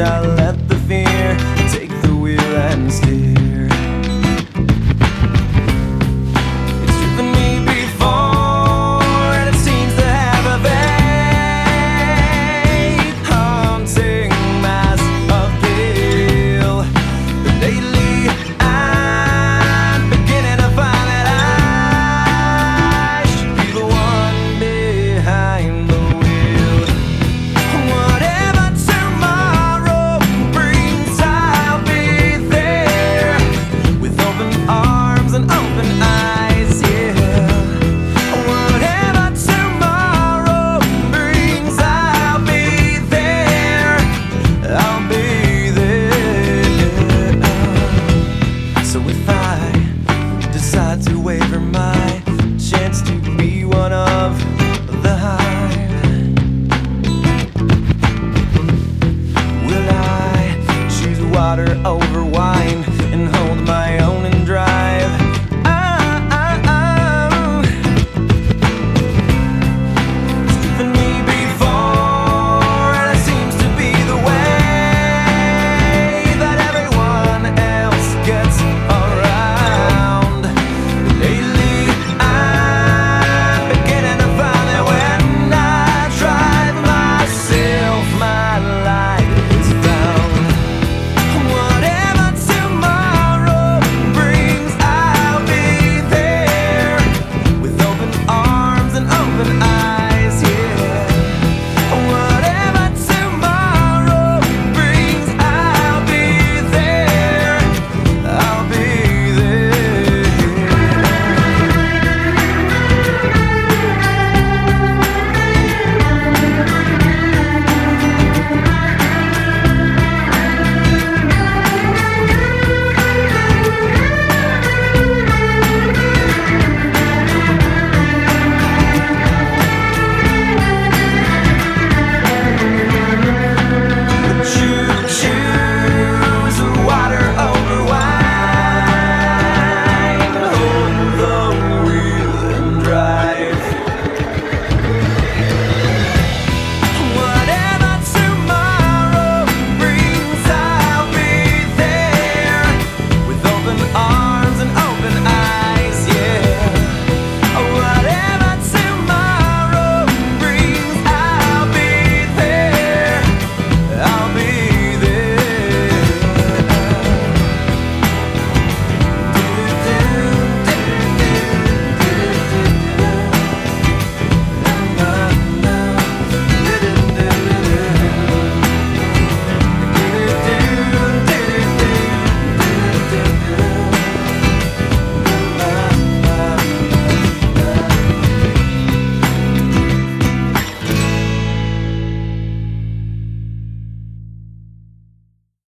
shall let not to waver my chance to be one of the high.